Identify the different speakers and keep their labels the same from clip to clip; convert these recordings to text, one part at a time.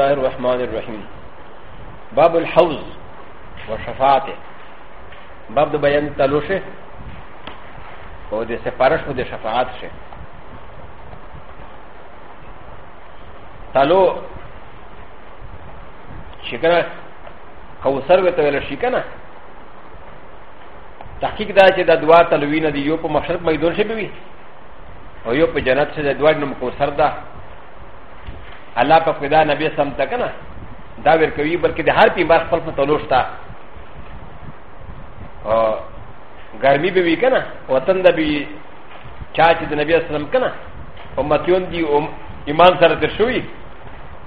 Speaker 1: الله الرحمن الرحيم باب الحوز وشفاعته باب د بیان تلوشه او د سفارش او د شفاعت شه تلو شکنه کوثر وته ویل شکنه تحقیق دا چې د دوا تلوینه دی یو په مشرق میدون شي بي او یو په جنت څخه د دوا نوم کوثر ده الله په خدا نبی سم تک نه دا ور کوي بلکې د هر پیمبر خپل په تلوش تا او ګرمي به وي کنه وطن د به چا چې د نبی اسلام کنه امتیون دی ام ایمان سره در شوی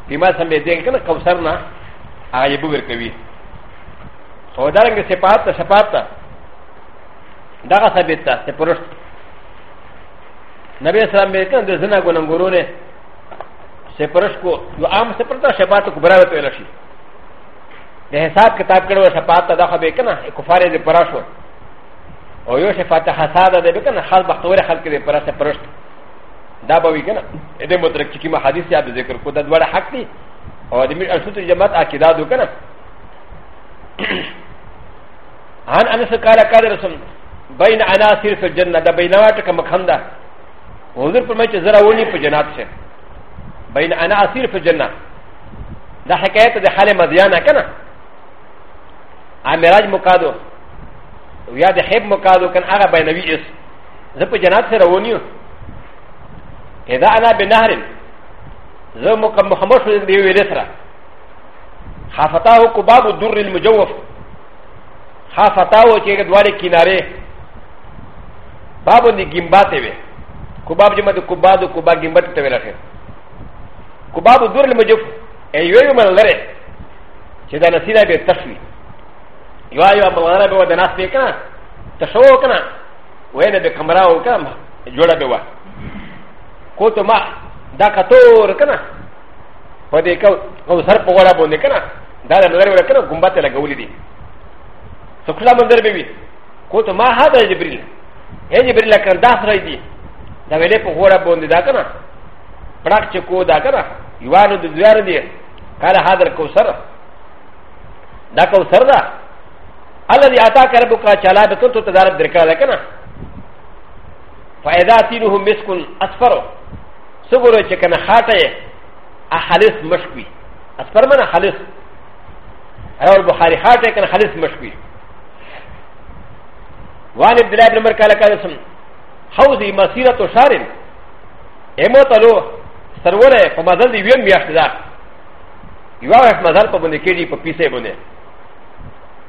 Speaker 1: پیما سم به دی کنه کوثر نه هغه به ور کوي او دا رنګ صفات ته صفات ته دغه ثابت ته پرست نبی اسلام به کنه د زنا ګونګورونه سپرش کو یو عام سپرتا شفاعت کو برابر تو لشی د حساب کتاب کړه شفاعت دا خو به کنه کفاره دې پراشو او یو شفاعت حساب دې کنه خال بختور خلق دې پر سپرش دا به وی کنه دې مدرک چې کی حدیث یا ذکر کو دا ډوړه حق دي او د میر ارشد جماعت عقیدات وکنه عن انس قال قال رسول بين عناصر في الجنه دا بينواتك مخنده حضور پر مې چې زرا ونی په جنات شه بين انا اصير في الجنه ده حكايه ده حال مديانه كنا عمراج مقادو ويا ده حب مقادو كان اغا بينوي اس زه په جنات سره ونیو اذا انا بنهر زه مکم محمد شو دی ویل سره خافتاه قباب الدر المجوف خافتاه چې دواره کیناره بابو دی گیمباته وی قباب جمع دی قباب دی قباب گیمباته ته ویل اخر کو باب دور المجف ایو یو من لره چې دا نسیدا به تشوی یو یو مولانا به ودناس به کنه تشو کنه وینه به کمرا او کم جوړه به وا کو ته ما دا کتور کنه په دې کو او سر په غوړه باندې کنه دا د نظر ولا کنه ګمبته لګولې دي سکلا منظر به وي کو ته ما هدا جبريل اے جبريل کنه دا سره دي دا ویلې په غوړه باندې دا کنه پړک چې کو دا کنه یوانو د دیار دی قال حاضر کوثر دا کوثر دا الذي اتاك ربك چلا به تو تدار درکا ده کنه فاذا تينهم مسك اصفر صبر چې کنه خاطه احلس مشوي اصفر من خالص رواه البخاري خاطه کنه خالص مشوي وان عبد الله بن عمر قال قال حوزي مسيره شارن امتلو سرونه په مزل دی ویم میاشت ده یو هغه مزل په باندې کېږي په پیسه باندې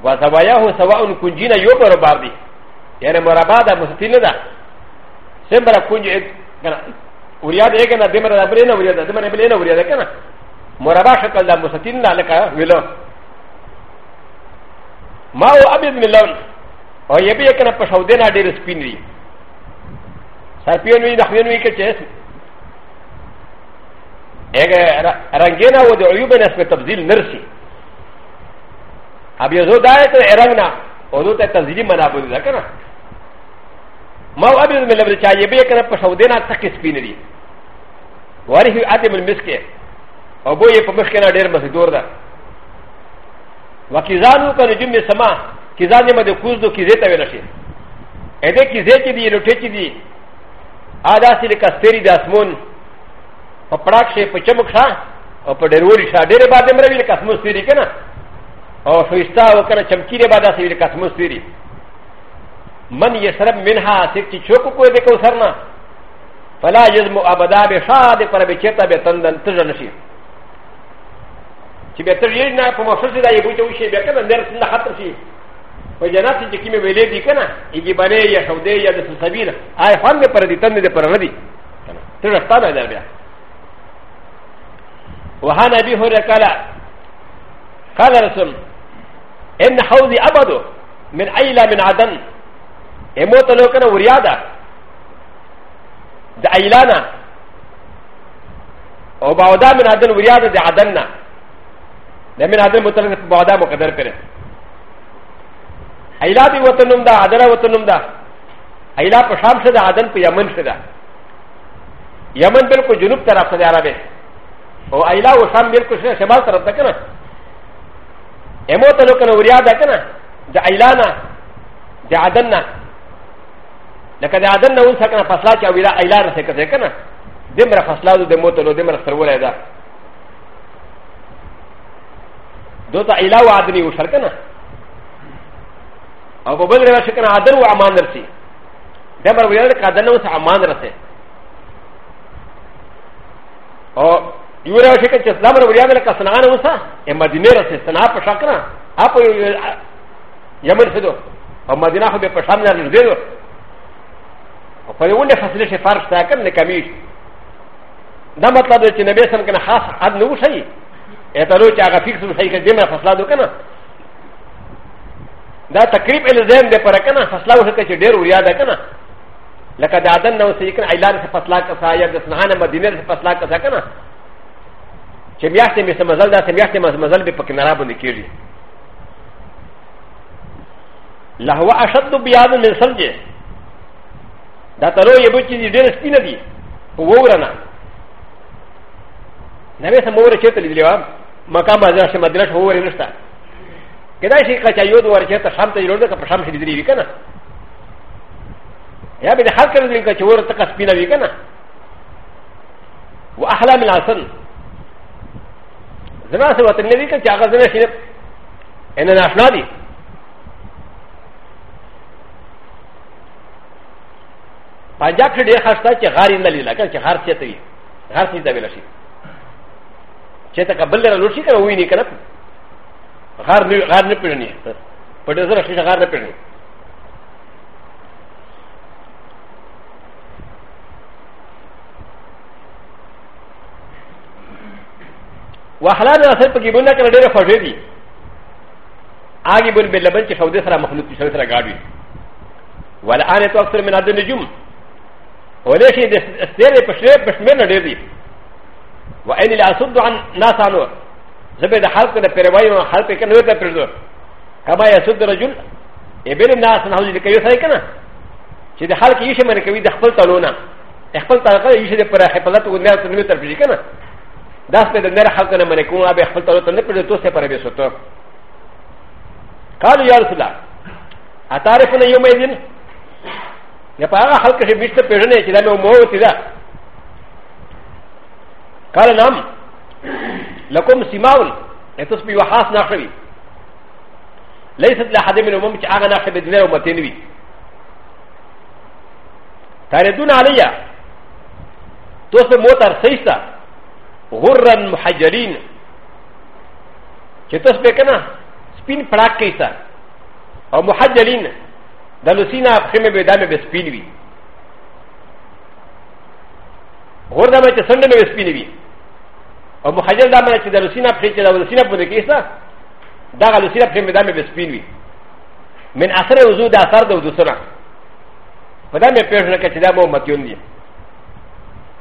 Speaker 1: و زوایاه سواء کنجینا یو برابر دي یعنی مربع ده مستطیل ده سمبره کنج کنه وریاد یې کنه دمره بلې نه وریاد دمره بلې نه وریاد کنه مربع شکل ده مستطیل ده لکه ویلو ما هو ابيض من اللون او یې به کنه په شودنه ډېر سپین دي سپین وی د خوینوي کې چې رنگینا و د عیوب نسب تبدیل نرسی اب یزو دای ته رنگنا او نو ته تبدیلی منا بولی دا کنه ما او ابي من لبل چايه به کنه په شو دینا تک سپین دي واري ادم المسکه او بو یې په مخ کنه ډیر مخ دور ده وکیزانو کنه جمع سما کیزانې مده کوز دو کیزه ته ویل شي اې دې کیزه کې دی نو ټې کې دی ادا سې لکه ستوري د اسمون په پړاک شي په چمک شا او په ډېروري شا ډېرې باندې مروي لکه اسمو سپیری کنه او خوښتا وکړه چمکی دې باندې سوي لکه اسمو سپیری من یشرب منها سک چې چوک کوې دې کو سرنا فلا یزم ابدا به شاد پر به چتا به تندن تژن شي چې به تر یې نه په مخصوص دی یو چې وشي به کنه نر څنګه خطر شي په جنات چې کیمه ویلې دي کنه یې باندې یا شودې یا د سبیل آی خوان به پر دې تند دې پر ردی تر رښتانه دی بیا وهان ابي هريره قال قال رسول ان حوضي ابدو من اي لا من عدن اموت لو كان وريادا د ايلانا او بعدا من عدن وريادا د عدننا د من عدن متلقى بعدا مقدر كره ایلا دی وطنم دا عدن وطنم دا ایلا پا شام شده عدن پا یمن شده یمن بالکل جنوب طرف شده عربه او ایلا و شام بیل کشنه شمال طرف ده کنه امو تلو کنه وریا ده کنه ده ایلانا ده عدننا لکه ده عدننا اون سکنه فصلا چه ویرا ایلانا سکته کنه دمرا فصلا دو ده مو تلو دمرا سروله ده دو تا ایلا و عدنی و شر کنه او په بل روایت شکنه عدن و امان درسي دمرا ویرا ده که عدننا اون سا امان درسه او よらしかちならぶりあげるかさなのさ、えまじねらせ、さなぱしゃかな、あぽよやめるせど、おまじなほべぱしゃなるでど、おぱよんでさせれしファースターかんでかみし。だまたでちなべさんかなはさ、あのうさい、えたろちゃがフィクスのさいかでまさらどかな。だたきりべるぜんでぱらかな、さらうせかちでるやだかな。لكن هذا هو سيكون ايلان سفاسلاكا سايا سنانا مدينه سفاسلاكا سكنا چې میاشتې مې مزل دا چې میاشتې مزل به په کنارا باندې کېږي لهو اشد بیاد من سمجه دا ترو یې بچی دي ډېر سپینه دي په ووره نه نبی سم ووره چېرته لیدلې وه مقام حضرت مدینه ته ووره نشته کېدای شي که چا یو دوه وره چېرته شام ته یې وړل که په شام کښې لیدلې وي که نه یا به د خلک لیدلې که چې ووره تکه سپینه وي که نه واحلى من العسل زما سره وطن نه وی که چې هغه زنه شي ان نه آشنا دي پاجاک ډېر خسته چې غاری نه لیدل که چې غار څه ته وي غار څه ته ویل شي چې ته قبل لره لوشي که وی نه کړه غار نه غار نه پېړني په دې سره شي غار نه پېړني وحلال اثر په کې بونه کړ ډېر خوږې دي هغه بل بل لبن چې خوده سره مخلوط شوی سره گاډي والان تو اکثر من عدد النجوم وليش استيري بشري بشمير نديري وان لا اصد عن ناس عنو زبد حلق ده پرواي و حلق كن نور ده پردو كما يصد رجل ابن الناس نحو دي كيو ساي كنا چې ده حلق يشه من کوي د خپل تلونه خپل تلقه يشه ده پر خپلت و نه تنوي تر پيږي كنا ダスペルネラハカナマネコンアベハトルネプルトセパレベソトカルヤルスラアタレフォネヨメディンネパラハカシビスペルネチラノモウティラカルナムラコムシマウルエトスピワハスナフリ ليست لحد من الممكن ان نحن بدنا ومتنوي تردون عليها توصل موتر سيسا غرا محجرين چې تاسو به کنه سپین پړاک کیسا او محجرين د لوسینا خمه به دامه به سپین وي غور دامه چې سند به سپین وي او محجر دامه چې د لوسینا پړې چې د لوسینا په کیسا دا لوسینا خمه دامه به سپین وي من اثر وضو د اثر د وضو سره په دامه پیښنه کې چې دا مو متيون دي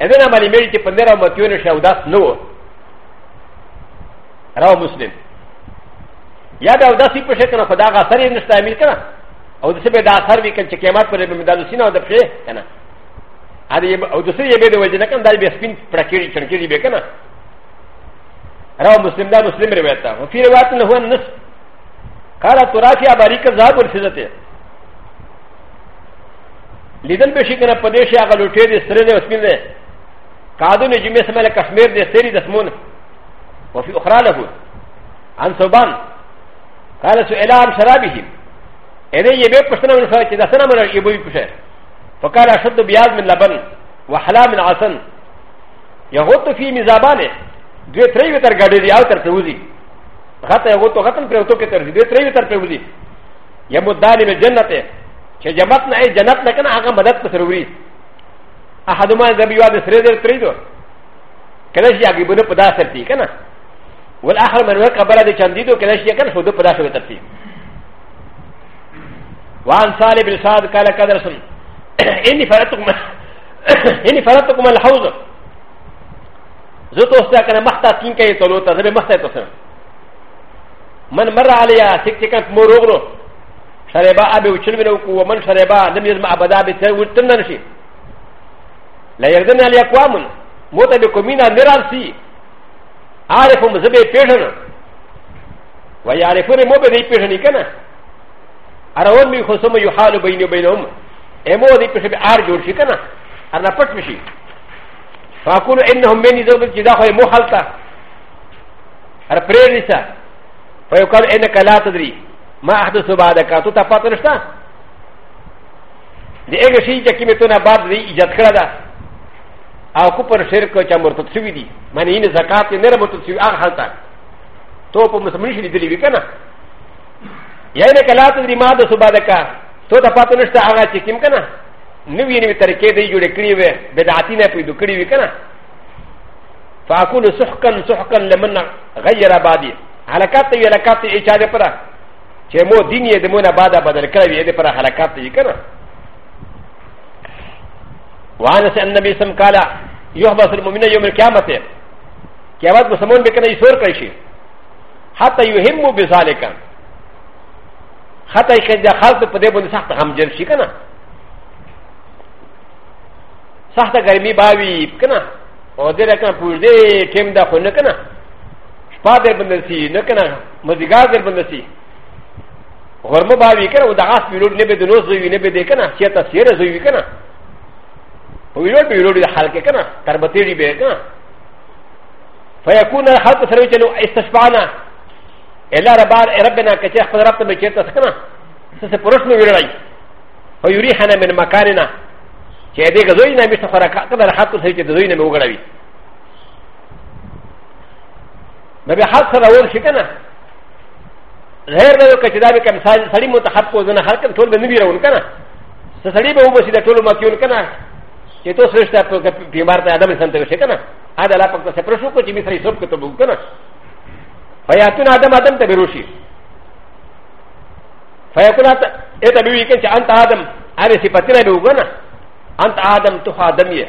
Speaker 1: ا ذ ن ا مالي ميري تفندر او متيون شاوداس نو راو مسلم يا دا اوداسي بشكل فدا غاثر نستعمل كنا او دسبه دا اثر بي كان كيمات پر بمدالو سينا او دبشه كنا هذا او دسي يبي دو وجنا كان دال بسبين پركيري چنكيري بي كنا راو مسلم دا مسلم روايتا وفي روايت انه هو النص قال ترافي اباري كذاب والفزته لذن بشي كنا پديش اغلوتي دي سرده وسمين ده كادو نجم يسمى لكشمير دي سيري دسمون وفي أخرى له عن صوبان قال سئلا عن شرابه إذا يبيع قشتنا من فرق إذا سنة من يبيع قشتنا فقال أشد بياض من لبن وحلا من عسن يغط في مزابانه دوی تری وتر غډې دی او تر ته وځي غته یو تو غتن پر تو کې تر دوی تری وتر پر وځي یمو دالې جنته چې جمعت نه جنت نه کنه هغه مدد په سروري アハドマンザビワデスレデルトリド。ケレシアギブルプダーセルティーケナ。ウォルアハマルカバラディチャンディドケレシアケンフォドプダーセルティー。ワンサリブルサードカラカダルソン。エニファラトコマルハウザ。ずっとしたからマタティンケイトロータゼマタトセン。マンマラアリア、セキティカンモローロ。シャレバアビウチュルミロコウマンシャレバ、ネミズマアバダビテルウトナシー。لا يردن على اقوام موتا بكمينا نراسي عارفهم زبي بيشن ويعرفون موبدي بيشن كنا اراون بي خصوم يحال بيني وبينهم امو دي بيشن ار جور شي كنا انا پټ مشي فاقول انهم من يذوب الجدا خو مو حالتا ار پريريسا فيقال انك لا تدري ما احدث بعدك تو تفاتنشتا دي اگه شي چې کیمه تو نه بعد دي ایجاد کړه او کو پر شرک چا مرتد شوی دی معنی این زکات نه مرتد شوی هغه حالت تو په مسلمان شې دی وکنه یعنی کلا تدری ما د صبح دکا تو د پاتو نشته هغه چې کیم کنه نو یې نوی طریقې دی جوړ کړی و بدعتی نه پیدا کړی و کنه فاکون سحقن سحقن لمن غیر بادی حلقات ته حلقات ته اچاره پره چې مو دین یې د مونږه بعده بدل کړی دې پر حلقات یې کنه وانا سأل النبي سم قال يحبس المؤمن يوم القيامة كيامات مسلمون بكنا يسور كريشي حتى يهموا بذلك حتى يكن دخلت بديبون سخت غمجر شي كنا سخت غرمي باوي كنا ودير كنا پوردي كم دا خون كنا شپا دي بندسي نكنا مزيغار دي بندسي غرمه باوي كنا ودغاس بلود نبه دنوز زوي نبه دي كنا شيطا سيره زوي كنا ويلو بيلو دي حالك كنا تربتي دي بيكا فيكون الخلق سريجلو استشفانا الا ربار ربنا كشيخ قدرت بكيتا سكنا سسبرشنو يراي ويريحنا من مكاننا شهدي غزوينا مش خرقا كنا الخلق سريجلوينا موغراوي ما بحال سراول شكنا غير لو كتدابي كم سالي متحقق وزنا خلق طول بنبيرون كنا سسالي بهو بسيطة طول مكيون كنا چې تاسو رښتا په بیمار ته ادم سنت وشه کنه ادا لا پکته سپر شو کو چې مثری سب کو ته بو کنه فیاتون ادم ادم ته بروشي فیکون ته ته بي کې چې انت ادم اره صفاتنا به وګنه انت ادم تو ادم یې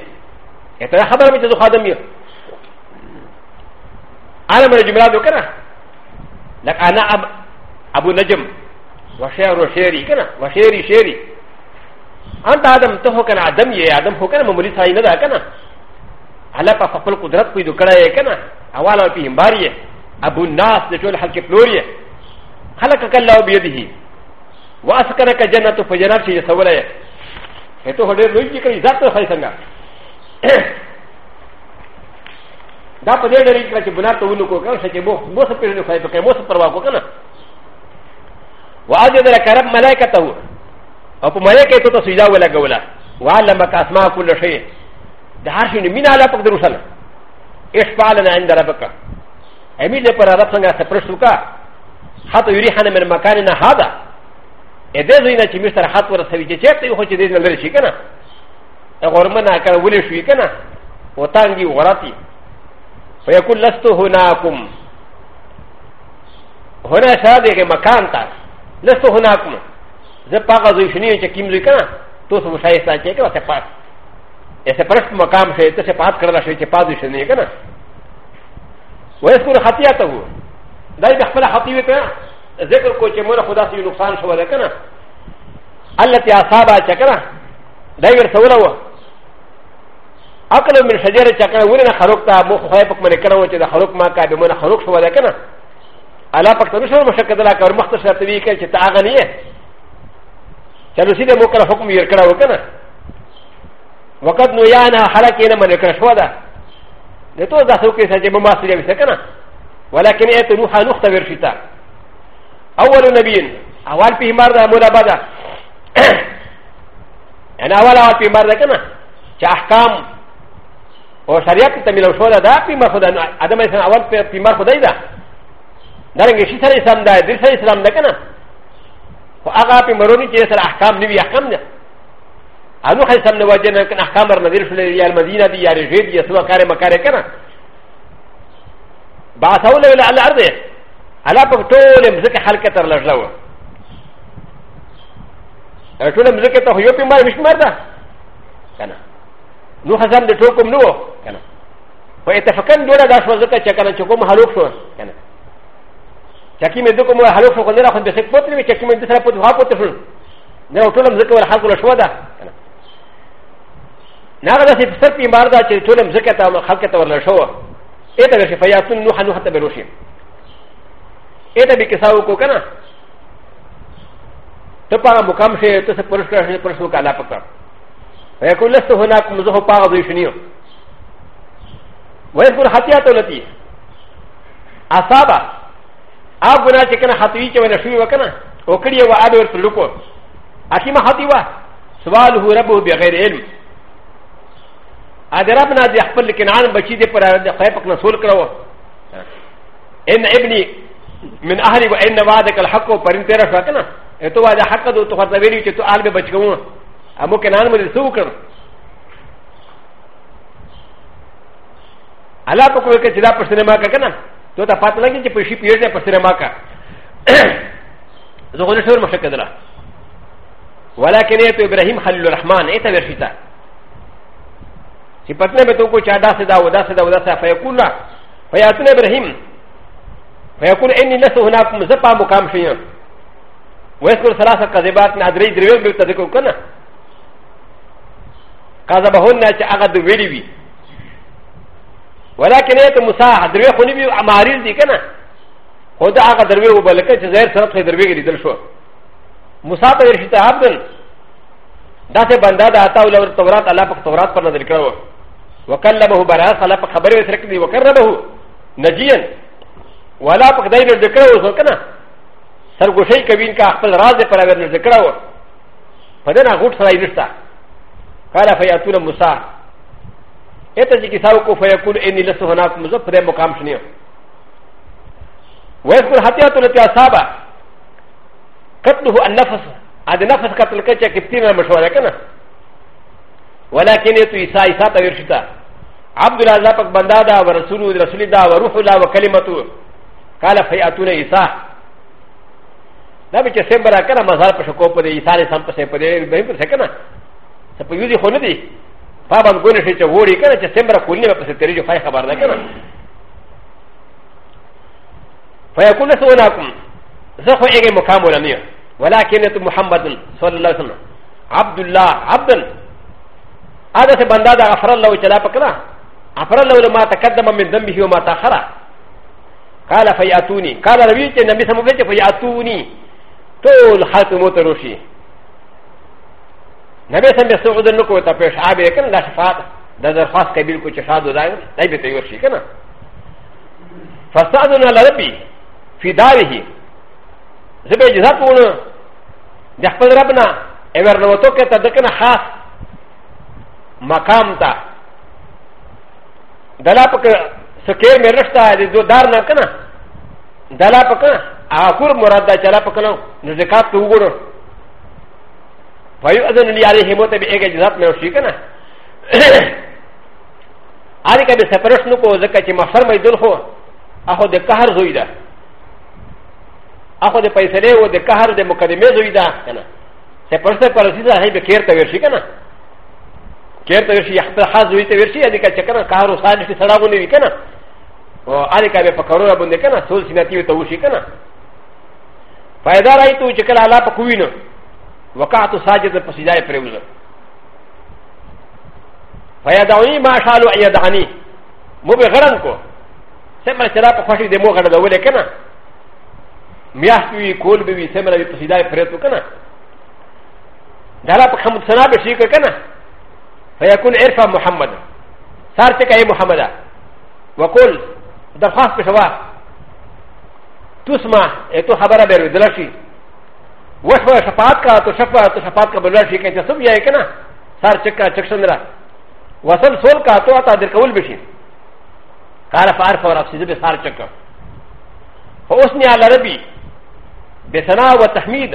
Speaker 1: ته خبر مې ته ادم یې انا مې جمله وکړه لکه انا اب ابو نجم وشعر شعري کنه وشعري شعري アンタアダムとホカナアダムヤアダムホカナマムリサイナダカナアラパファルコドラクイドカラエカナアワラピンバリエアブナスデトルハケフロリエハラカカラオビエディヒワスカラカジャナトファジャナシエサウレエトホレルジカリザトハイサンガダパデルリカチブナトウノコカシェボボスペルファイトケモスパワコカナワアジャダラカラマライカタウ او په مړی کې ته سجدا ولګوله وعلم اسماء كل شيء د هر شي مين الله پک دروسل اشفعلنا عند ربك امید پر رب څنګه سپرشتو کا حتی یری حنا من مکاننا هذا ا دې زینا چې مستر حت ورسوي چې چیرته یو چې دې نه لري شي کنه غورم نه کړ ولې شوې کنه وتانګي غراتی فیکل لست هناکم هنا شاده کې مکان تا لست هناکم زه پاغه زوی شنی چې کیم لوي کنه تو سم شای اسلام کې کنه سپات ایسه پرست مقام شه ته سپات کړل شي چې پاز شنی کنه ويذكر خطيئته دای په خپل خطیه ته ذکر کو چې مور خدا سي نقصان شو ده کنه التي اصابا چکره دای ور سوله و عقل من شجره چکره ورنه خلق ته مو خو په کمنه کړو چې د خلق ما کا به مون خلق شو ده کنه الا پک ته شو مشکل کړه مختصر توی کې چې تاغنیه チャルシデモカラフォクミューカラオカナ。ワカノヤナ、ハラケナマネクラシュワダ。でとだそうけさじまませるせかな。わらけねえとのはのたべしだ。あわるなびん。あわぴまだもらばだ。えなわらぴまだかな。ちゃかん。おしゃりゃくたみのしょだだぴまほだな。あだめさんあわぴまほだいだ。だれがしさりさんだ。でさりさんだかな。و اغا پی مرونی چی سر احکام نوی احکام نه انو خی سم نواجه نه کن احکام بر نظر شلی یا المدینه دی یا رجوی دی یا سوا کار مکاره کنه باساو لوی لعل عرضه علا پا طول مزک حلکه تر لجلوه طول مزک تا خیو پی مار مشمار ده کنه نو خزم دی توکم نو کنه و اتفاقا دوره داشت وزکه چکنه چکم حلوک شو کنه چکی می دو کوم حلو شو کنه را خون به سک پوت نی چکی می دو سره پوت وا پوت شو نه ټولم زکه ول خلق له شو ده نه غدا سی سر پی مار دا چې ټولم زکه ته خلق ته ورل شو اته چې فیاتن نوح نوح ته بروشي اته به کساو کو کنه ته پاره مقام شه ته سره پرش کړه پرش وکاله پکړه ويقول لست هناك مزه پاره دوی شنیو ويذكر خطيئته التي اصابه アブナチキンハトイチョウのシュウワカナ、オクリアワアドルトルコ、アキマハティワ、スワールウラブビアレエル。アデラブナジャプリキンアンバチディパラディファイプナソルクロウ。エンエブニ、ミンアハリウエンナワデカルハコ、パリンテラファカナ、エトワデハカドトハザベリチとアルベバチコウ、アモキンアンバリソウクロウ。アラポコウケチラプシネマカカナ。とたパトラギープシピエーパセレマカゾウルシューマシャカダラワラケネトイブラヒムハルラマンエタベシタシパテネベトコチャダセダウダセダウダセファヤクラファヤトネブラヒムファヤクラエニレスウナフムザパムカムシヤウエスコサラサカゼバーナデレイディレイブルタデコカナカザバホナチアガドウィリビ ولكن هي موسى دروي خنبي عماريز دي كنا هو ده هغه دروي وبلکه چې زهر سره خې دروي کې دل شو موسى ته ورشته عبدل دا ته بندا ده اتا ول تورات الله په تورات پر نظر کړو وکلمه براس الله په خبره سره کې وکربه نجيا ولا په دای نه ذکرو سو کنه سرګوشي کوین کا خپل راز پر اور ذکرو په دې نه غوټ سره یې وستا قال فیاتون موسی ا ت ج ك س ا و ك و فيقول إ ن ي لست هناك مزف ر مقام شنيع ويذكر حتى تلتي اصابه قتله النفس هذا نفس قتل كتشا كفتين المشوره كنا ولكن يتو إ س ا ء إساءه يرشدا عبد الله زابك بندادا ورسوله رسول الله وروح الله وكلمته قال فياتون إ س ا ء لا بك سيمبرا كنا مزال فشكوبه إ س ا ء لسان فسيبه بهم فسكنا سيقول يوزي خلدي パパのゴリシェチョウォリケンチェセンブラコリアプセテリオファイハバーダケンファイアコレソナコンザファエゲモカモラミアウォラケネトムハンバドンソルラソンアブドゥラアブドンアダセバンダダアファラウチラパカラアファラウマタカダマミンダミヒオマタハラカラファイアトゥニカラウィチェンダミサムベチェファイアトゥニトウルハトモトロシーなべさんべそうでのことはペシャベーキン、ラシファー、ダザファスケビルコチシャドライン、ライベテヨシキナ。ファサドナラビ、フィダリヒ、ゼベジザポナ、ジャパラブナ、エヴァノトケタデカナハス、マカムタ、ダラパカ、スケメルスタ、ディドダーナカナ、ダラパカ、アフォーモラダ、ジャラパカナ、ジャカトウゴロ。فهو أذن لي عليه موت بإيجا جزات من وشيكنا آره كبه سپرش نکو ذکا چه محشر مجدل خو اخو ده قهر زوی ده اخو ده پیسله و ده قهر ده مقدمه زوی ده کنا سپرش ده پرسی ده هی به کیر تورشی کنا کیر تورشی اخبر خاص زوی تورشی آره که چه کنا قهر و سانشتی سراغونه وی کنا و آره كبه پکرو را بنده کنا سول سیناتی و توشی کنا فایدار آئی تو چه کلا حالا پکوی نه وقعت ساجد پسیدای پریوزر فیدعونی ما شالو ایدعنی مو به غرم کو سمر چرا په خوشی د مو غړ د ولې کنه میاست وی کول به وی سمر به پسیدای پریتو کنه دلا په خمد سنا به شي کنه فیکون عرف محمد سار چې کای محمد وقول درخواست پښوا تسمع ته خبره به ودلشي و ش و ش ف ا ت ك ا ت ش ف ا ت ش ف ا ت ك ب ل ا ش ي ك ن ت س ب ي ا ي ك ن ا سار ش ك ا ش ك ش ن ر ا وصل سول ك ا ت و ا ت ا د ر ك و ل بشي قال فار فور ا ف س ي د ب سار ش ك ا فاثني على ربي بسنا و تحميد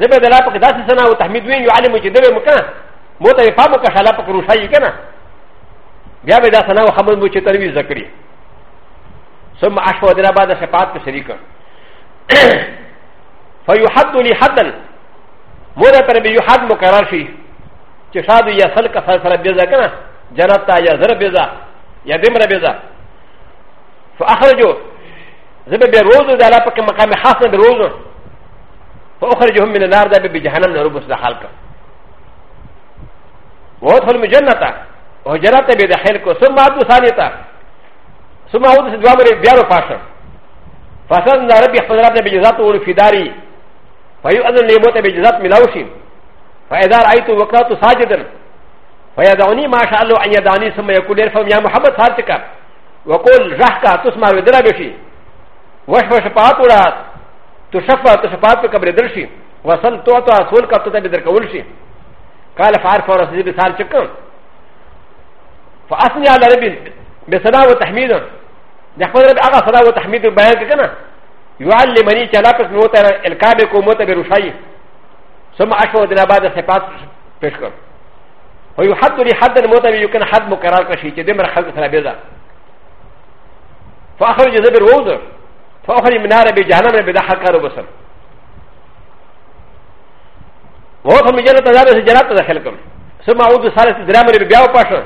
Speaker 1: زبد لا ب ق د ا س سنا و تحميد وين يعلم جدب مكان موتا يفهمك شلابك روشاي كنا بيا بدا سنا و خمد موشي تروي زكري ثم اشهد ربا د شفاعت شريكا فيحد لي حدا مودا پر به يحد مقرر شي چې شادو يا سل کا سره بيزا کنه جنت تا يا زر بيزا يا دمر بيزا فاخرجو زبه به روزو د الله پاک مقام خاص نه روزو فاخرجهم من النار ده به جهنم نه روبس دخل کا وادخل الجنه او جنت به داخل کو ثم عبد ثانيتا ثم عبد دوامره بیا رو فاشر فاسد ناربي حضرات به جزات اور فداري فيؤذن لي موت بجزات ملاوشي فإذا رأيت وقرأت ساجدا فيدعوني ما شاء الله أن يدعني ثم يقول ارفم يا محمد صارتك وقل رحك تسمع بدرا بشي وشف شفاعت ولا تشفى تشفاعت قبل درشي وصل تعطى سولك تتبع درك ولشي قال فعرف ورسيدي بسال شكا فأثني على ربي بسنا وتحميدا يقول ربي أغا سنا وتحميد بيانك كنا يعلمني شلافس موتا الكابكو موتا بروشاي ثم اشهر دنا بعد الحفاظ فشكر ويحد لي حدا موتا يمكن حد مكرر كشي تدمر خلق سلابيزا فاخرج زبر ووزر فاخرج من عربي جهنم بدا حكار وبصر وهو من جنة دار جنات داخلكم ثم اعود صالح درامر بياو باشا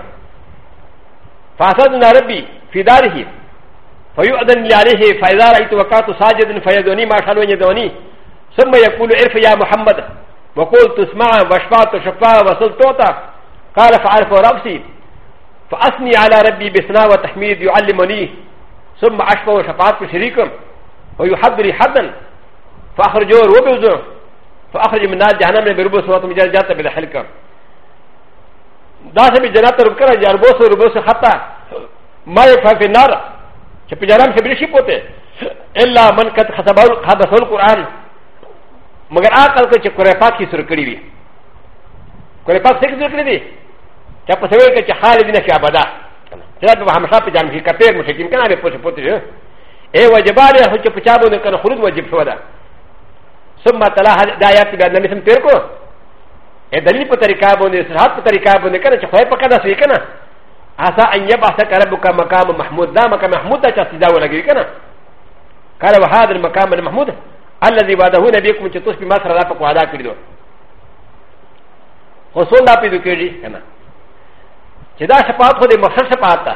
Speaker 1: فاسد ربي في داره فيؤذن لي عليه فاذا رايت وقعت ساجدا فيدوني ما شاء الله يدوني ثم يقول عرف يا محمد وقلت اسمع وشفعت شفاء وسلطوتا قال فعرف راسي فاثني على ربي بثناء وتحميد يعلمني ثم ى وشفعت شريكم ويحضري حدا فاخرجوا وبوزوا فاخرج من نار جهنم بربو سوره مجرجات بالحلقه داسه بجنات ربكرا جربوس ربوس حتى ما يفعل في النار چې په جرم کې بریشي پوته الا من قد خطبال خبسل قران مگر عقل کې چې قرآن پاک کې سر کړی وي قرآن پاک څنګه سر کړی دی چې په سوي کې چې خالد نه شي ابدا دا د همشا په جام کې کته مشکین کنه به پوسه پوته اے وجبال هو چې په چا باندې کنه خلود واجب شو دا ثم تلا د آیات بیا نبی سم تیر کو اے دلیل په طریقہ باندې سرحد په طریقہ باندې کنه چې خو په کده سوي کنه عسى ان يبعثك ربك مقام محمود دا مقام محمود دا چاستي دا ولګي کنه قال وهذا المقام المحمود الذي وعده نبيكم چې تاسو په مصر را په وعده کړو حصول دا پیدا کړی کنه چې دا شفاعت خو دې مقصد شفاعت ده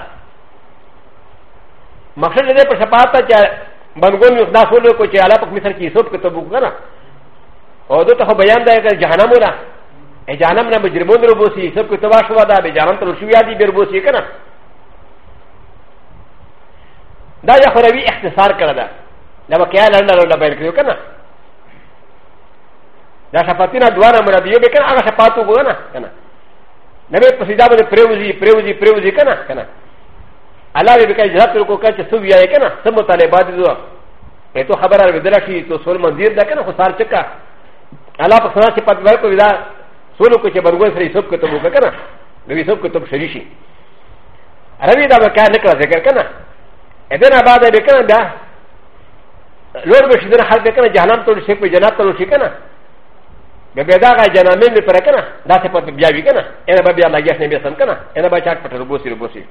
Speaker 1: مقصد دې په شفاعت ته چې بنګون یو خدا سولو کو چې اعلی په مصر کې حساب کتابو کنه او دته بیان دا جهنم ورا ا جانم نه مجرمون ربوسی سب کو تباہ شوا دا بے جانم تر شویا دی بے ربوسی کنا دا یا خروی اختصار کړه دا دا وکیا لنډه لنډه بیان کړو کنا دا شفاعتینا دواره مړه دیو به کنا هغه شفاعت وګو نه کنا نبی په سیدا باندې پریوزی پریوزی پریوزی کنا کنا الله دې بکای جهات کو کچ سو بیا کنا سم طالبات دوا په تو خبر اور ودرا کی تو سول منذیر دا کنا خسار چکا الله په سنا چې پد ور کو ودا سولو كو چبرغو سري سب كتب وكنا نبي سب كتب شريشي روي دا بكار نكرا ذكر كنا ادنا بعد بكنا دا لور بشدر حال بكنا جهنم تول شيخ بجنات تول شي كنا ببدا غا جنامين بپر كنا دا سي پت بياوي كنا انا ببيا لاجس نبي سن كنا انا بچاك پتر بوسي ربوسي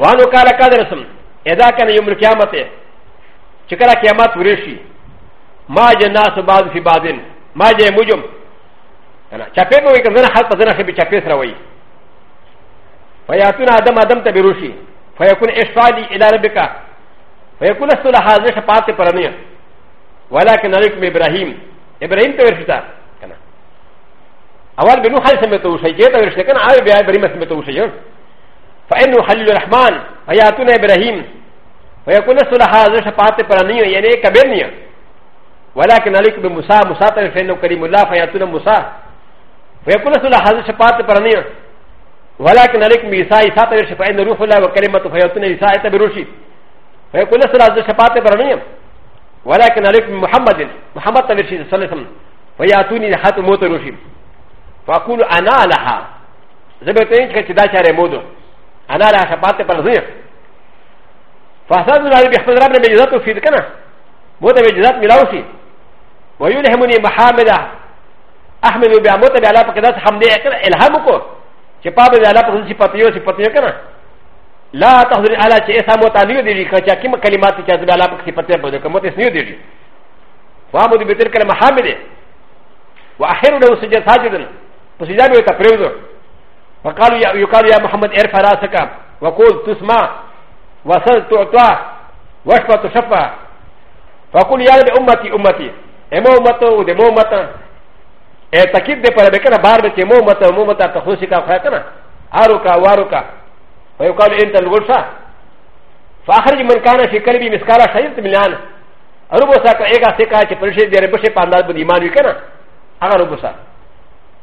Speaker 1: وانو قال قدرسم اذا كان يوم القيامه چكرا قیامت ورشي ما جناس بعض في بعضين ما جاء مجم أنا شابين وي كذا حتى زنا خبي شابين روي فيأتون آدم آدم تبروشي فيكون إشفادي إلى ربك فيكون السلحة هذا شبات برانية ولكن عليكم إبراهيم إبراهيم تبرشتا انا أول بنو خالي سمتو شيء تبرشتا كنا آي بيا إبراهيم سمتو فإنه خليل الرحمن فيأتون إبراهيم فيكون السلحة هذا شبات برانية يعني كبيرنية ولكن عليك بموسى موسى طيب تنفين كريم الله فياتون موسى فيقول رسول هذا شفاعة برانيا ولكن عليك بإيسا إيسا تنفين طيب شفاعين الله وكلمة فياتون إيسا إيسا طيب بروشي فيقول رسول هذا شفاعة برانيا ولكن عليك بمحمد محمد تنفين صلى الله عليه وسلم فياتوني لحات موت روشي فأقول أنا لها زبتين كتدا شارع مودو أنا لها شفاعة برانيا فأساس الله بيحفظ ربنا بجزاته في ذكنا موت بجزات ملاوشي ويلهمني محمد احمد بعمود بعلا فقدت حمد الهامكو شباب بعلا فقدت سيباتيو سيباتيو كنا لا تحضر على شيء ساموتا نيو ديري كاشا كيما كلمات كاز بعلا فقدت سيباتيو بدك موتس نيو ديري وامود بيتر كلمة حامد واخر له سجد ساجدا فسجد يتفرد فقالوا يا يقال يا محمد ارفع راسك وقول تسمع وصل تعطى واشفى تشفى فقل يا امتي امتي ا م و م ت و د م و م ت ا ت ك ي د ب ر ب ك ن ا بار بك م و م ت و م و م ت ا ت خ و س ك ا خ ا ت ن ا ا ر و ك ا و ا ر و ك ا ويقال انت ا ل غ ر ف ة ف آ خ ر ج من كان في قلبي مسكالا شهيد ملان ا ر و ب و س ا ك ا ايغا سكا ش ب ر ش ي د ر ب ش ي قاندال ب د ي م ا ن و ك ن ا ا ر و ب و س ا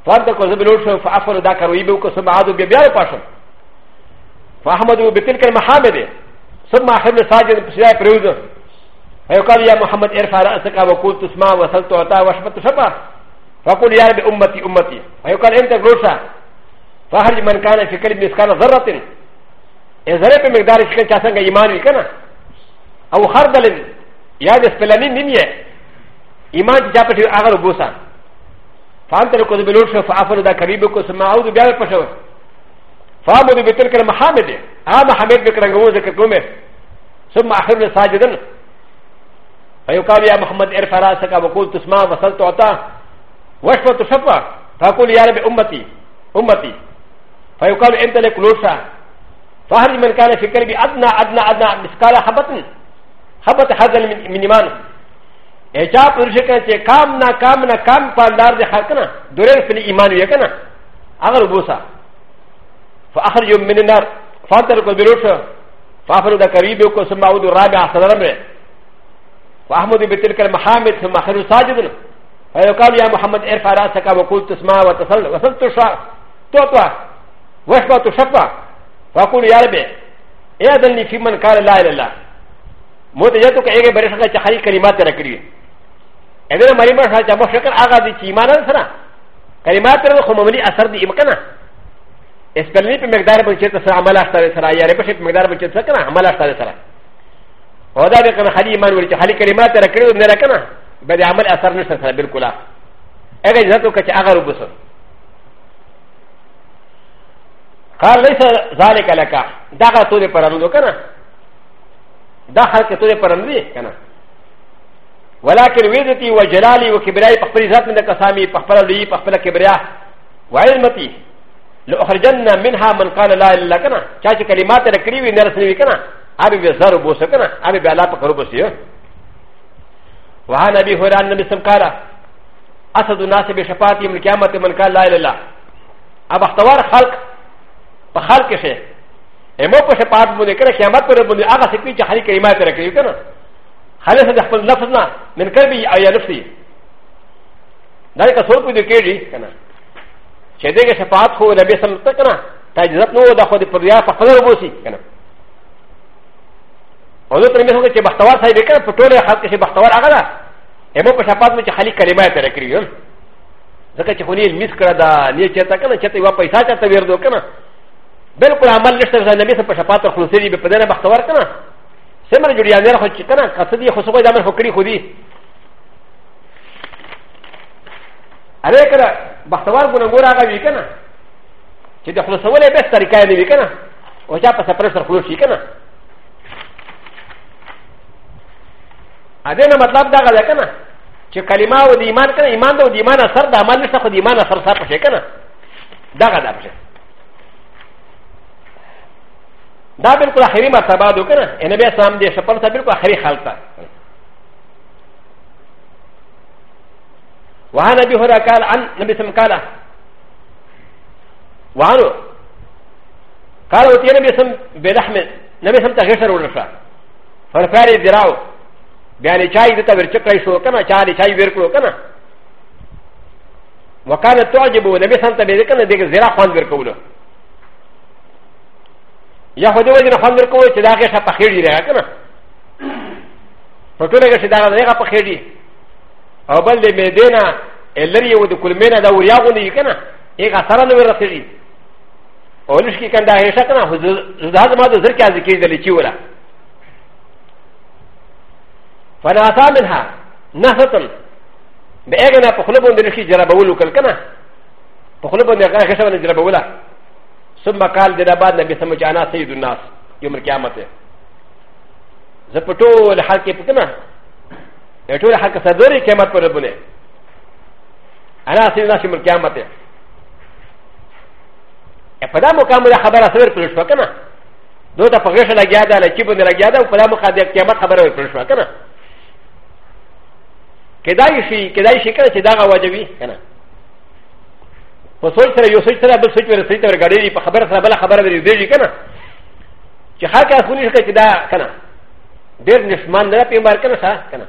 Speaker 1: ف ا ر د ك و ز ب ل و ش ف ا ف ر د ا ك ر و ي ب و ك س م ع ا د و ب ي ب ي ا ر ب ا ش م ف ا ح م د و بتلك المحامد ثم اخر مساجد بسلاح ب ر و ز ه وقال يا محمد ارفع راسك وقلت اسمع وصلت وطا وشبت شبا وقل يا رب امتي امتي ويقال انت غروسا فهرج من كان في كلمه مسكان ذره ذره بمقدار شكل شاسنك ايمان وكنا او خردل يا دسبلانين نينيه ايمان جابت اغر بوسا فانت لقد بلوش فافر ذا قريبك ثم اعوذ بها الفشو فامر بتلك المحامد ها محمد بكرنغوز كتومه ثم اخر ساجدا فيقال يا محمد ارفع راسك وقول تسمع وصل تعطى واشفى تشفى فاقول يا رب امتي امتي فيقال انت لك لوشا فهل من كان في قلبي ادنى ادنى ادنى مثقال حبه حبه هذا من ايمان اجاب إيه رشكنا كامنا كامنا نا کام نا کام پاندار دے حقنا دورن فل ایمان وی کنا اگر بوسا فاخرج من النار فاتر کو بروش فافرد قریب کو سماود الرابع سلام وأحمد بتلك المحامد ثم خير ساجد فلو قال يا محمد ارفع راسك وقل تسمع وتصل وصلت توطى واشفى تشفى فأقول يا ربي اذنني في من قال لا اله الا الله موتجتك ايه بريشك تحري كلمات ركري اذن مريم شاء مشكل اغا دي تيمانا سنا كلمات ركو مملي اثر دي امكانه اسبلني في مقدار بنشيت سرا عمل اشتري سرا يا ربي في مقدار بنشيت سرا عمل اشتري سرا و ذ ل ك ن حالي من ولد حالي كلمات ركريو نركنا بدي عمل أ ث ر نشر سنه بالكلا اجل جزاتك اغرب بصر قال ليس ذلك لك دعا تولي فرندو كنا دعا تولي فرندو كنا ولكن ويدتي وجلالي وكبرياء فقبل ذات من الكسامي فقبل لي فقبل كبرياء وعلمتي لأخرجنا منها من قال لا إله إلا كنا شاشي كلمات الكريوي نرسلوي كنا أبي بزار بوسو كنا أبي بألا بقر بوسيو وعن أبي هران نبي سمكارا أسد الناس بشفاعتي من القيامة من قال لا إله إلا أبا اختوار خلق فخلق شيء امو په شفاعت باندې کړه قیامت پر باندې هغه سپی چې هرې کلمه تر کړی کنه خالص د خپل نفس نه من قلبي او یا نفسي دا که څوک دې کېږي کنه چې دغه شفاعت خو نبی صلی الله علیه وسلم تجربه نو د خو د پریا په خپل وبوسي کنه او نو تر مې هغه چې بختور صاحب کړه په ټوله خلق کې بختور هغه ده همو په شفاعت مې چې خالي کلمه یې تر کړی ځکه چې خو نه میس کړه دا نه چې تا کنه چې ته یو پیسې ته وردو کنه بالکل عمل نشته د نبی صلی په شفاعت خلاصې به په دې بختور کنه سمره جوړیان نه خو چې کنه قصدي خو سوي د عمل فکری خو دی アレカラバタワーゴナゴラガビカナチデフロソウレベスタリカリビカナオジャパサプレスフロシカナアデナマタブダガレカナチカリマウディマンカナイマンドディマナサダマリサフディマナササプシェカナダガダプシェダブルコラヘリマサバドカナエネベサムディシャパンサビルコラヘリハルタ وعن ابي هريره قال عن نبي سم قال وعنه قال وتي نبي سم بلحم نبي سم تغشر ورشا فرفاري دراو بيان شاي دتا ورشكاي شو كنا شاي شاي وركو كنا وكانت تعجب نبي سم تبي كنا ديك زرا خوان وركولو يا خدي وجه خوان وركولو چې داګه شپه خيري راکنه په ټولګه چې دا دغه په خيري او بل د میدینا لري و د کلمینا دا وریا غونډي کنه هغه سره نه ورسېږي اولش کې کنده هیڅ کنه زده ما د زر کې ذکر دي چې وره فناتا منها نهتن باغنا په خلبون د لشي جربولو کل کنه په خلبون دغه هیڅ باندې جربولا ثم قال د بعد نبی سمج انا سيد الناس يوم القيامه زپټو له حال کې پکنه ا ت و ل حق صدري كامت بربني انا سيدنا شمال كامتي ا فلا مقام لا خبر صدر في الشوكنا دوتا فغش لا جادا لا كيبن لا جادا وفلا مقام كامت خبر في الشوكنا كدايشي كدايشي كانت داغا وجبي كنا فصول سره يو سوچ سره بل سوچ ورسيت ورغړي په خبر سره بل خبر ورې دیږي کنه چې هر کا خونی شي کدا کنه ډېر نشمان نه پیمار کنه ښا کنه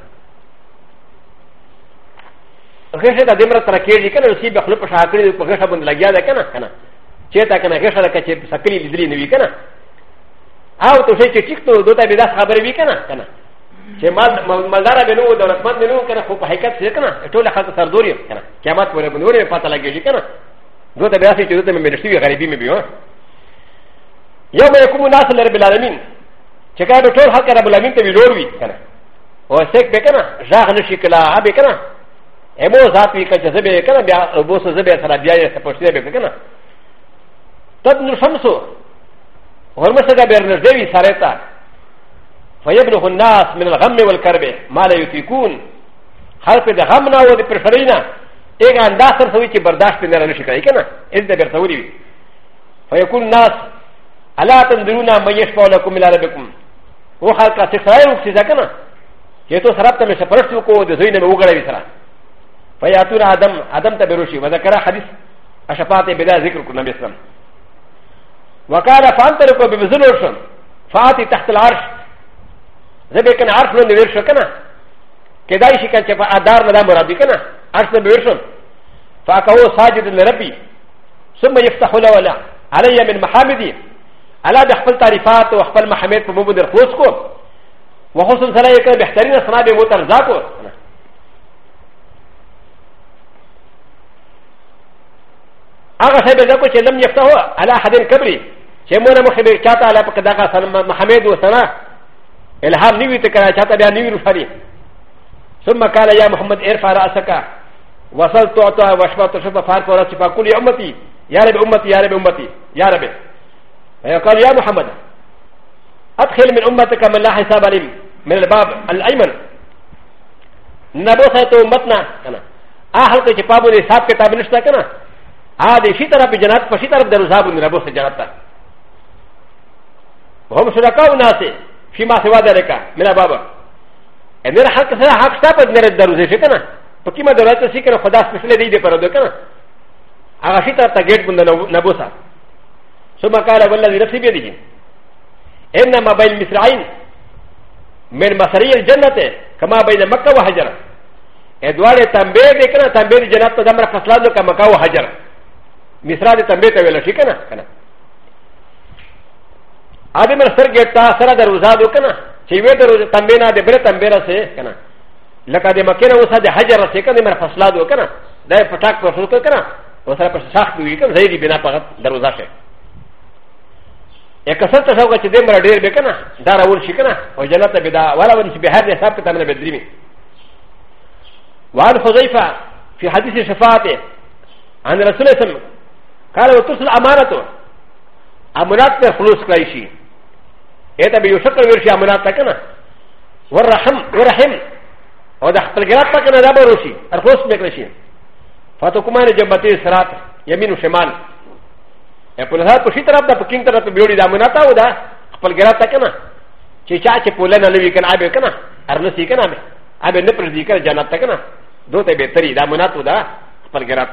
Speaker 1: غشه د دمر تر کې دي کنه سی به خپل په شاکړې په غشه باندې لګیا ده کنه کنه چې تا کنه غشه لکه چې سکلی لیدلی نه وی کنه او ته چې ټیک ته دوته به دا خبرې وی کنه کنه چې مال مالدار به نو دولتمن نه نو کنه خو په حقیقت څه کنه ټول خلک سردوري کنه قیامت پورې باندې ورې پته لګیږي کنه دوته بیا چې دوته مې مرشتي غریبي مې بيو یو به کوم ناس لر بل العالمین چې کله ټول حق رب العالمین ته وی لوړ وی کنه او سیک به کنه ځاغ نشي کلا به کنه ا م و ذات وی کچ زبے کنا بیا ابو س زبے سرا بیا ی سپشتے بے کنا تد نو شمسو اور مسگا بیر نو دیوی سارتا فیبلغ الناس من الغم والكرب ما لا يطيقون خلف د غم نه او د پرشرینا ایک انداز سره سوي چې برداشت نه رانه شي کای کنا از د بیر سوري وی فیکون الناس الا تنظرون ما يشفع لكم الى ربكم و خلق سخرایو چې ځکنا یته سره ته مشه پرشتو کو د زوینه وګړوي سره فياتون ادم ادم تبروشي وذكر حديث اشفاعه بلا ذكر كنا بسلم وقال فانتركوا بمزنوشن فاتي تحت العرش زبكن عرش من ويرشكنا كدايشي كان شفا ادار مدام مرابيكنا عرش من ويرشن فاكهو ساجد لربي ثم يفتح له ولا علي من محامدي على بحفل تعريفات وحفل محمد فمبدر فوسكو وخصوصا سلايكا بحترين صنابي مترزاكو هذا سبب ذاك شيء لم يفتحه على أحد كبري شيء منا مخبر شاتا على بكذا سلم محمد و وسنا الهام نيوي تكرا شاتا بيا نيوي رفاري ثم قال يا محمد ارفع رأسك وصلت أعطى وشفى تشفى فارق ورشفى كل أمتي يا رب أمتي يا رب أمتي يا رب فقال يا محمد أدخل من أمتك من لا حساب لهم من الباب الأيمن نبوسة أمتنا أنا أهل كتابوني ساب كتاب نشتاكنا アディシタラピジャナッパシタラデルザブンラボセジャナタ。ホムシュラカウナティ、フィマセワデレカ、メラババ。エネルハクサハクサパネレダルゼシカナ。パキマドラタシカナフォダスペシャリディパラドカナ。アラシタタゲットンナボサ。ソマカラウェラディラシビディ。エナマバイミスライン。メルマサリエジャナテ、カマバイナマカワハジャラ。エドワレタンベレカナタンベレジャナタダマラファスラドカマカワハジャラ。ミスラディタンベタウェルシカナカナアデマスターゲッターサラダウザドカナシウェルタンベナデブレタンベラセカナラカデマケナウサデハジャラセカネマファスラドカナダイパタクトフルカナウサパシャクウィカンゼリビナパダウザシエカサタサワチデマラデルベカナダラウルシカナオジャナタビダワラウンシビハデサプタメベディミワンホゼファフィハディシファティアンラスレスム قال وتصل امانته امانات ته خلوص کړی شي اته به یو شکل ورشي امانات ته کنه ورحم ورحم او د خپل ګرات ته کنه دا به ورشي خلوص به کړی شي فتوکمان جبته سرات یمین او شمال په له هغه پښی طرف د پکین طرف ته بیوړي د امانات او دا خپل ګرات ته کنه چې چا چې پوله نه لوي کنه ابه کنه ارنه سی کنه ابه نه پر ذکر جنت ته کنه دوته به تری د امانات او دا خپل ګرات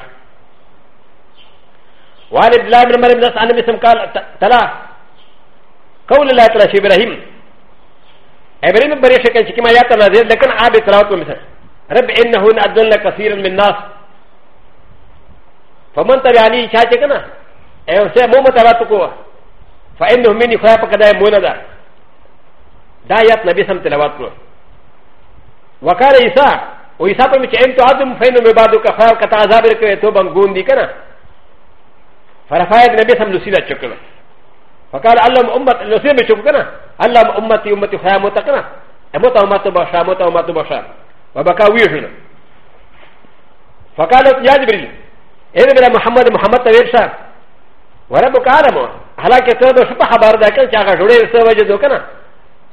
Speaker 1: وعلي بلا من مريم ناس عن مسلم قال تلا قول الله تعالى في ابراهيم ابراهيم بريشة كان شكما ياتنا زيد لكن عابد تلاوت مثل رب انهن اضل كثيرا من الناس فمن تبعني شاشه كنا ايو سي مو متابعتكو فانه مني خلاف كذا مونا دا آيات نبي سم تلاواتنا وقال عيسى وعيسى قال انت عدم فانه مبادك فاو كتا عذاب ركوه توبا غوندي كنا فرفعت نبي سم لسيلا شكرا فقال اللهم امت لسيلا شكرا اللهم امتي امتي خيام وتكنا اموت امت بشا اموت امت بشا وبكى ويجنا فقالت يا جبريل اين بلا محمد محمد تبيرشا وربك عالم هلاك تردو شبه خبر ذاك شاغا جوري سوى جدوكنا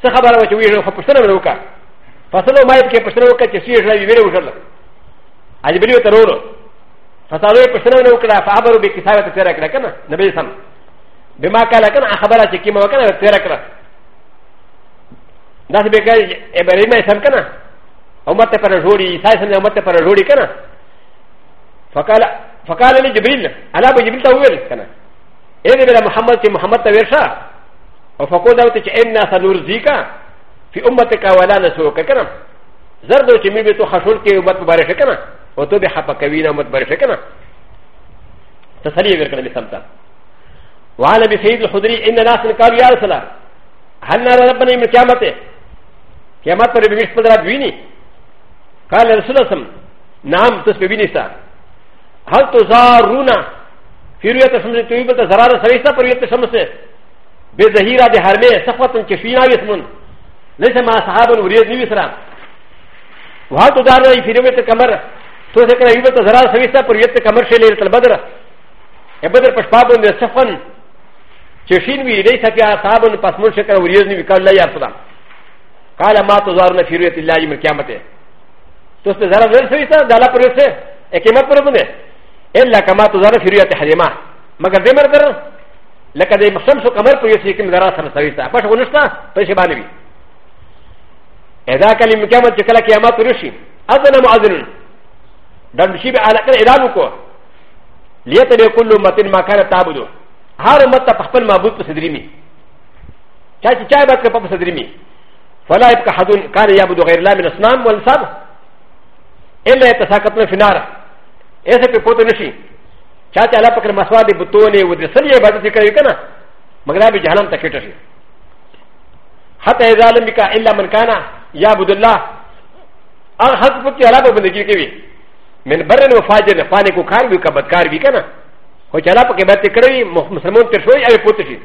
Speaker 1: سخبر وجويجنا فقصنا ملوكا فصلوا ما يبكي فقصنا وكا تسير جاي بيرو جلا اجبريل ترورو فتاوي پښتنه نو کړه فابرو به کتابه ته تیر کړه کنه نبی سم بما قال کنه خبره چې کیما کنه تیر کړه دا به کوي ابراهيم سم کنه امت ته پر جوړي عيسى سم امت ته پر جوړي کنه فقال فقال لي جبريل الا بجبريل ته وویل کنه اې دې محمد چې محمد ته ورشه او فقود او ته چې ان سنورزيکا في امتك ولا نسوك کنه زردو چې مې به تو خشول کې امت مبارک کنه و ت و ب ح ب ك و ي ن ا متبرشكنا تسالي يبركنا بسمتا وعلى بسيد الخدري ان ناس قالوا يا رسول الله هل نرى ربنا من قيامته قيامات پر بمش پدرا بيني قال رسول الله نعم تسبيني سا هل تزارونا في رؤية شمس تويبة زرار سريسة پر رؤية شمس بزهيرة دي حرمي صفوة كشفينا يسمون ليس ما صحابا وريد نيسرا وهل تزارونا في رؤية كمر とせかなゆばたざらさびさ、プリエットカマシャルトルバダラ。エバダパスパブンでサファン。チェシンウィレイサピアサブンパスモンシェカウリズニビカラヤフダ。カラマトザーナフィリエティライムキャマテ。とせざらさびさ、ダラプレセ、エケマプロブネ。エラカマトザーナフィリエティハリマ。マガデマダラ。لك ا ل م س م س ك م ر ق ي س ي ك م د ر ا س ا مسويتا فاش ونشتا فشبانبي اذا كان المكامل تكلك يا مات رشي اذن مؤذن ダンシビアラクエラムコリエテレコルマテンマカラタブドハルマタパルマブプセディミチャチチャバカパセディミファライカハドンカリアブドヘラミナスナムワンサブエレタサカプレフィナラエセペポトネシチャチャラパカマスワディブトネウディセリアバディカリカナマグラビジャランタケタシハタエザルミカエラマンカナヤブドラアハズプティアラブブディキビ من برن و فاجر فانه کو کار وی کبد کار وی کنه خو چلا په کې بته کړی مسلمان تر شوی او پوت شي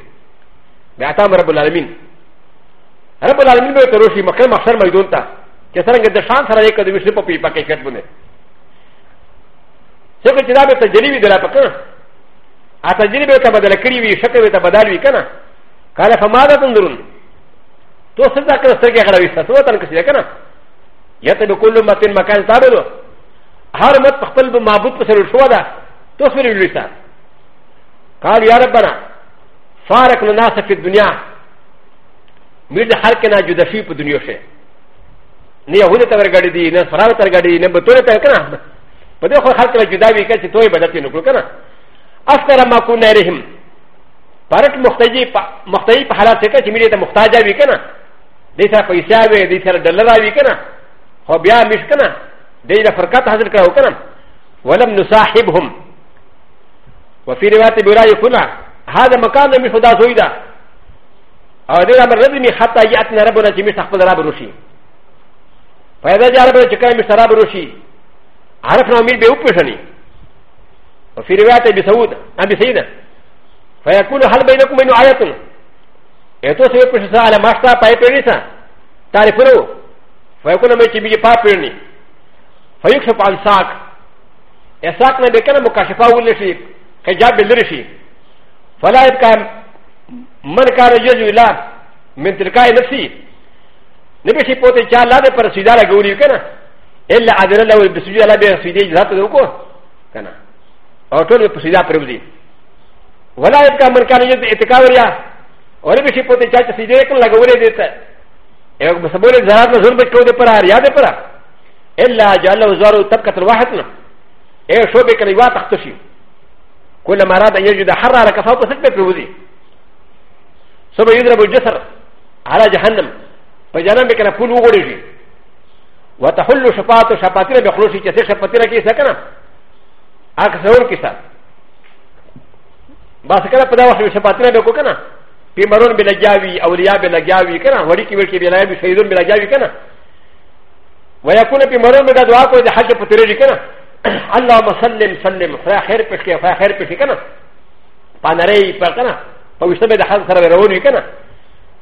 Speaker 1: بیا تام رب العالمین رب العالمین به تر شي مکه محشر میدون ته چې څنګه د شان سره یک د مشر په پیپا کې کټ بونه څنګه چې دا به تجلی وی درا پکنه ا تجلی به ته بدل کړی وی شکه به ته بدل وی کنه قال فماذا تنظرون تو سدا کړه سره کې غړوي ستو تن کسي کنه یته به کله متن مکان تابلو هر مت خپل به معبود په سره شو ده تو سره ویلتا قال یا ربنا فارق لنا في الدنيا میر د هر کنا جدا شي په دنیا شه نه يهود ته ورګړي دي نه سراو ته ورګړي نه بتونه ته کنه په دې خو خلک له جدا وی کړي توې بدلت نه کړو کنه افتر ما کو نه رحم پارت مختجی مختجی په حالات کې چې میر ته محتاج وي کنه دې سره پیسې وي دې سره ډالر وي کنه خو بیا مش کنه د ي د فرقات حاصل كراو كنا ولم نصاحبهم وفي روايه براي كنا هذا مكان من خدا زويدا او دير امر ردمي حتى ياتنا ربنا جميع تخبل رب روشي فاذا جاء ربنا جكرا مش رب روشي عرفنا امير بيوبشني وفي روايه بسعود ابي سيدنا فيكون هل بينكم من آية اتو سيوبشا على ماشتا باي بيريسا تعرفونه فيكون ما يجي بيجي باي بيرني فيكشف عن ساق اساق نبي كان مكاشفه ولا شيء كجاب الرشي فلا يبقى من كان يجوز لا من تلقاء نفسي نبي شيء بوتي جاء لا ده پر سيدا لا غوري كنا الا عذر له بسجود لا به سيدي ذات ده کو كنا او ټول په سيدا پروزي ولا يبقى من كان يجوز اتكاوريا ولبي شيء بوتي جاء سيدي كن لا غوري دته ايه بسبول زرات زرب کو ده پر ياد پر الا جعل وزاره طبقه واحده اي شو بك ريوات اختشي كل ما اراد ان يجد حرر كفاته سكبه في وزي ثم يضرب الجسر على جهنم فجنم بك نقول وغريجي وتحل شفاعته شفاعتنا بخلوشي كثير شفاعتنا كي سكنه اكثر كثر بس كده پدا وخت شفاعتنا بكو كنا في مرون بلجاوي اولياء بلجاوي كنا وريكي وريكي بلجاوي شهيدون بلجاوي كنا ويكون في مرون بدا دعا كوي دي حج پتريجي كنا اللهم سلم سلم خير خير پشكي خير خير پشكي كنا پانري پر كنا فوشتا بدا حج سر وروني كنا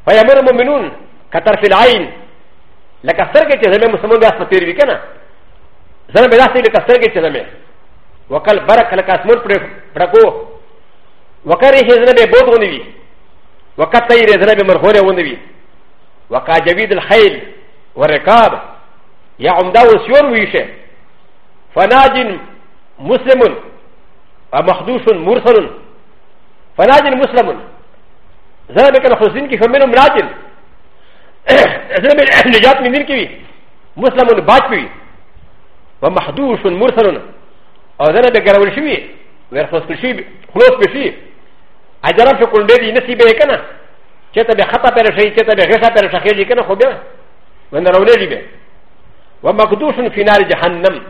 Speaker 1: فيامر المؤمنون كتر في العين لك سرگي چه زمي مسلمان بياس پتريجي كنا زمي بداستي لك سرگي چه زمي وقال برك لك اسمون پڑکو وقره زنبه بود ونوي وقتير زنبه مرخوره ونوي وقاجبيد الخيل والركاب やおんだおしよんみしゃ。ファナジン、ムスリムン、アマハドシュン、ムーサルン、ファナジン、ムスリムン、ザベカのホシンキファミルムラジン、ザベエンジャーミミルキビ、ムスリムン、バチビ、アマハドシュン、ムーサルン、アザベカラウシビ、ウェアホスピシビ、クロスピシビ、アザラフコンデリネシベエカナ、チェタベハタペレシェイ、チェタベヘシャペレシャヘジケナホベラ、ウェナラウレジベ。ومقدوس في نار جهنم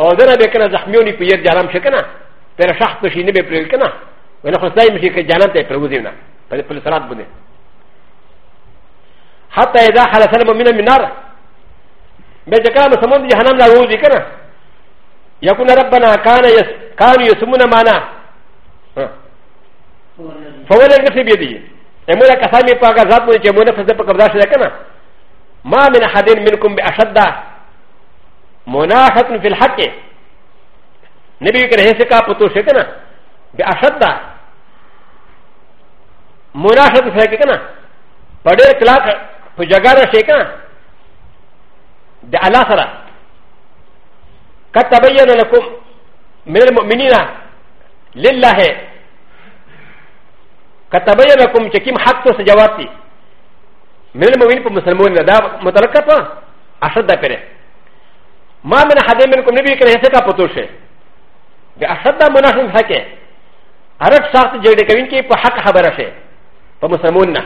Speaker 1: او دنا بكنا زخميوني في يد جهنم شكنا پر شخص شي نه بپریل کنا ونه خو ساي مشي کې جنت ته پروزي نه په خپل صلات بده حتى اذا خلص المؤمن من النار بجكام سمون جهنم لا وځي کنا يكون ربنا كان يس كان يسمون معنا فولا نفسي بيدي امولا كسامي پاگا ذات مو چې مو نه فزه په قبضه شي کنا ما من احد منكم باشد مناحه في الحق نبي كره سے کا پتو سے کنا باشد مناحه سے کنا پڑے کلاک پجگا نہ سے کنا د اللہ سرا كتبين لكم من المؤمنين لله كتبين لكم شكيم حق سجواتي من المؤمن ب مسلمون دا متركه اشد پره ما من حد منكم نبي كره سكا پتوشه د اشد منافق حقه عرب سخت جګړه کوي کې په حق خبره شه په مسلمون نه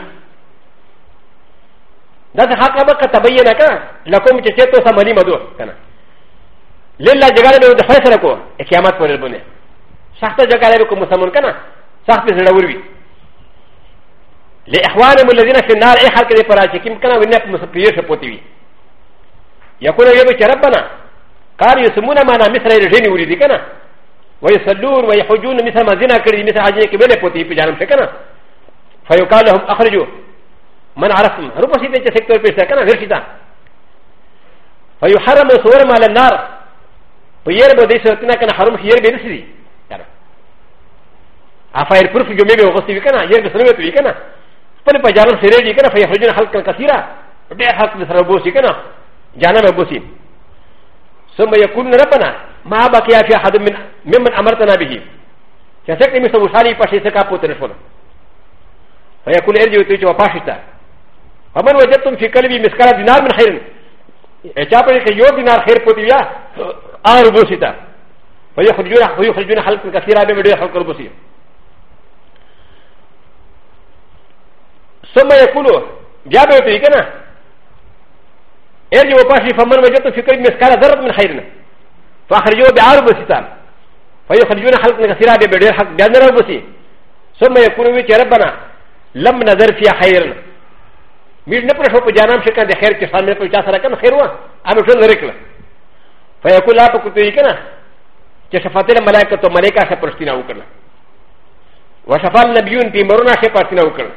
Speaker 1: دا څه حق به تبین کړه لکم چې څه تو سملی مدو کنه لله جګړه به د خیر سره کو قیامت پر بونه سخت جګړه به کوم مسلمون کنه سخت زړه وروي ل إ خ و ا ن م الذين في النار اي حركه ا ل ف ر ا ش ك ي م كان و ن ا ب مسبيش قطبي يقول يبكي ربنا قال يسمون معنا مثل الرجل يريد كنا ويصلون ويحجون مثل ما زنا كريم مثل عجيك بلا قطبي في جانب شكنا فيقال لهم اخرجوا من عرفهم ربما سيدنا سيكتور في سكنا غير شتا فيحرم صور على النار فيربى ذي سرطنا كان حرم يربى ذي افاير proof يومي وغسل كنا يربى سنوات كنا پر پجارل سرے دی کنا فیخرجن خلق الکثیرہ بے خلق مثلا بوسی کنا جانا میں بوسی ثم یکون ربنا ما بقیا فی احد من ممن امرتنا به کیسے کہ مسو شاری پشی سے کا پوتر شول فیکون ارجو تو چوا پاشتا فمن وجدتم فی قلبی مسکرا دینار من خیر اچا پر کہ یو دینار خیر پوتی یا اور بوسی تا فیخرجون فیخرجون خلق الکثیرہ بے خلق البوسی ثم يقولوا بیا به ورته وي که نه ارجع وپاشي فمن وجدت في قريب مسكال ذرة من خيرنا فأخرجوه بعار بسيطة فيخرجون خلقنا كثيرا ببدير حق جنر بسي ثم يقولوا بيك يا ربنا لم نظر فيها خيرنا میر نه پرشو په جانم شکان د خیر کې فامل په چا سره کنه خیر و امه ټول لري کړه فیکول لا په کوته یې کنه چې شفاعت له ملائکه تو ملائکه سره پرشتینه وکړه وشفاء النبیون په مرونه سره پرشتینه وکړه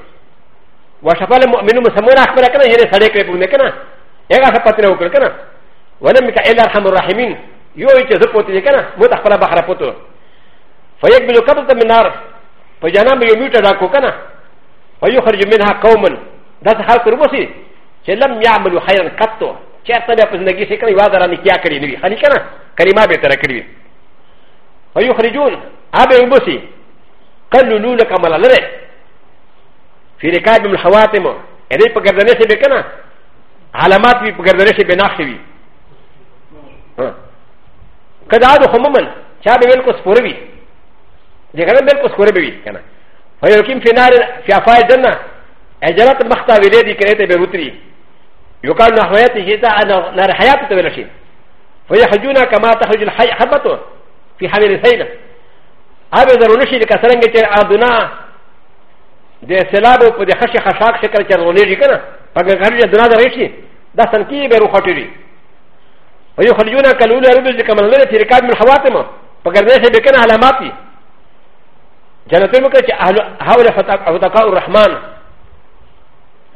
Speaker 1: وشفا المؤمن مسمون اخبر كنا يلي صديق لبونه كنا ايغا سبتنا وكل كنا ولم يكا الا ارحم الراحمين يو يكي زبوتي كنا موت اخبر بحر بوتو فيقبل قبضة من نار فجانا بيوميوتا داكو كنا ويخرج منها قوما ذات خلق ربوسي لم يعملوا خيرا قطو چاہتا ہے اپنے زندگی سے کریں واضح رانی کیا کری نہیں خالی کنا کریمہ بہتر کری ویخرجون آبے ربوسی قلو لولک عمل لرے في ركاب من الحواتم اذا بقردنش بكنا علامات في بقردنش بناخشي كذا هذا خموما شاب بيلكو سفوري لكن بيلكو سفوري كنا فيلكم في نار في افاء الجنه اجلت المخطى بلادي كريت بيروتري يقال نحوياتي هيتا انا نار حياتي تبلشي فيحجون كما تحج الحي حبته في حمل السيله هذا ذرونشي لكسرنجه عدنا د سلاب په د خشي خشاک شکل چې رولېږي که نه په غرج دنا د راشي دا سنکی به روخټېږي ويخرجون كالولى ربز كمالله في ركاب من خواتمه فقرناش بكنا علاماتي جنت المكرش هاول فتقاء الرحمن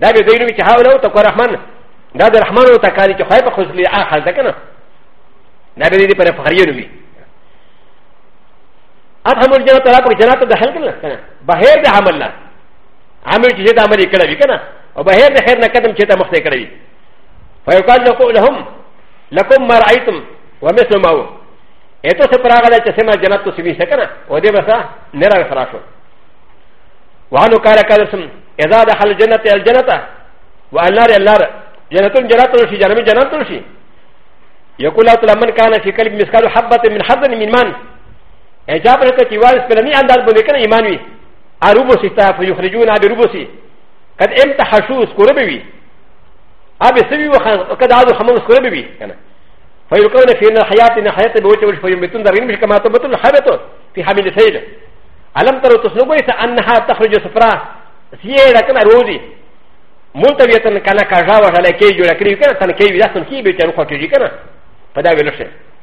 Speaker 1: دا بديرو بيش هاول تقاء الرحمن دا دا الرحمن وتقالي تخايف خزلي آخر دا كنا دا بديرو بنا فخريون بي أفهم الجنة لا بك جنات دخل كنا بحير دا عمل الله عامل چې دا عمل کړی وي کنه او بهر نه خیر نه قدم چې ته مخته کړی فیقال لهم لكم ما رايتم ومثل ما هو اته څه پراغله چې سم جنت تو سوي کنه او دې بسا نه راغ فراشو وانو قال قالسم اذا دخل الجنه الجنه والنار النار جنت جنت شي جنم جنت شي يقول الله من كان في قلب مسكال حبه من حبه من مان اجاب لك تيوال سلمي انداز بنكن ايمان وي アルボシタフユフリジューナビルボシカエムタハシュースコレビビアベセミワカダーズハモンスコレビビファイルコネフィナハヤティナハヤティボチューフユミトンダリミシカマトボトルハベトフィハミリセイルアラムタロトスノボイスアンハタフリジュースフラシエラカナロジモンタビアタンカナカジャワジャレケイジュラクリウカナタンケイビダスンキビチェンコチュジカナファダビルシェ